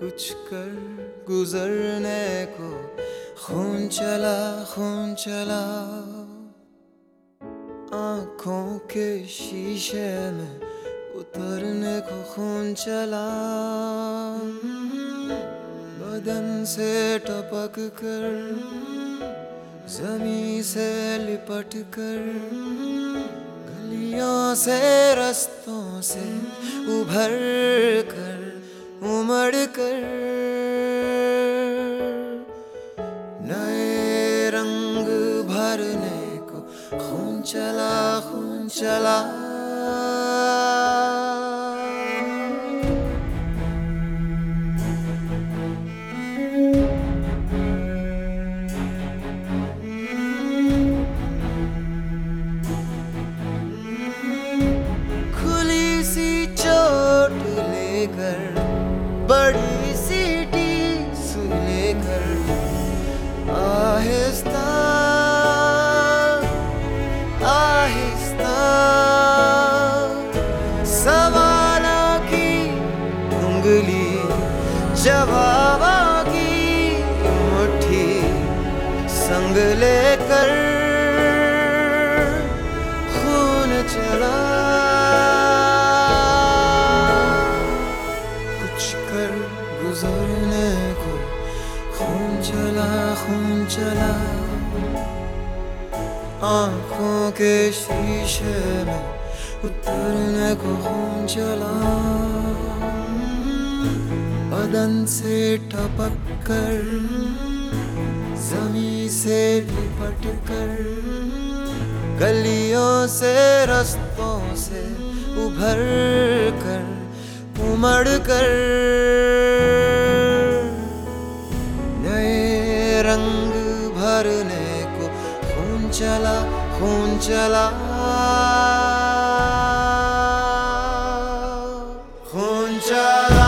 कुछ कर गुजरने को खून चला खून चला। आँखों के शीशे में उतरने को खून चला। बदन से टपक कर जमी से लिपट कर, गलियों से, रस्तों से उभर कर। उमड़ कर नए रंग भरने को खून चला खून चला। लेकर बड़ी सी सुने लेकर आहिस्ता आहिस्ता। सवालों की उंगली जवाबों की मुट्ठी संग लेकर खून चला। चला, खून चला। आँखों के शीशे में उतरने को खून चला। बदन से टपक कर जमी से लिपट कर, गलियों से, रस्तों से उभर कर, उमड़ कर। रंग भरने को खून चला खून चला। खून चला।